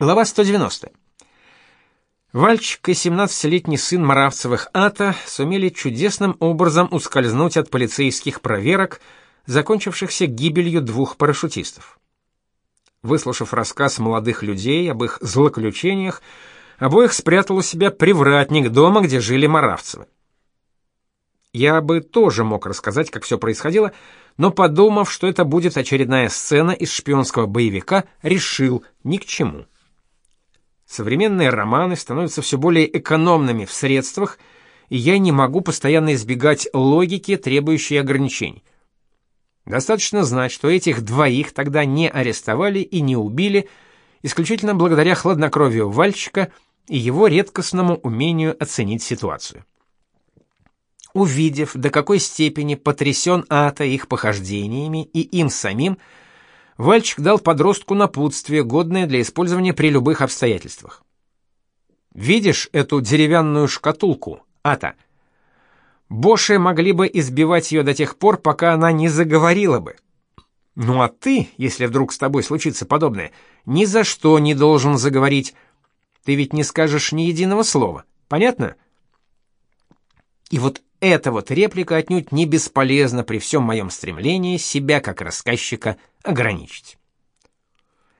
Глава 190. Вальчик и 17-летний сын Моравцевых Ата сумели чудесным образом ускользнуть от полицейских проверок, закончившихся гибелью двух парашютистов. Выслушав рассказ молодых людей об их злоключениях, обоих спрятал у себя привратник дома, где жили Моравцевы. Я бы тоже мог рассказать, как все происходило, но подумав, что это будет очередная сцена из шпионского боевика, решил ни к чему. Современные романы становятся все более экономными в средствах, и я не могу постоянно избегать логики, требующей ограничений. Достаточно знать, что этих двоих тогда не арестовали и не убили, исключительно благодаря хладнокровию Вальчика и его редкостному умению оценить ситуацию. Увидев, до какой степени потрясен Ата их похождениями и им самим, Вальчик дал подростку напутствие, годное для использования при любых обстоятельствах. «Видишь эту деревянную шкатулку, Ата? Боши могли бы избивать ее до тех пор, пока она не заговорила бы. Ну а ты, если вдруг с тобой случится подобное, ни за что не должен заговорить. Ты ведь не скажешь ни единого слова. Понятно?» И вот эта вот реплика отнюдь не бесполезна при всем моем стремлении себя как рассказчика ограничить.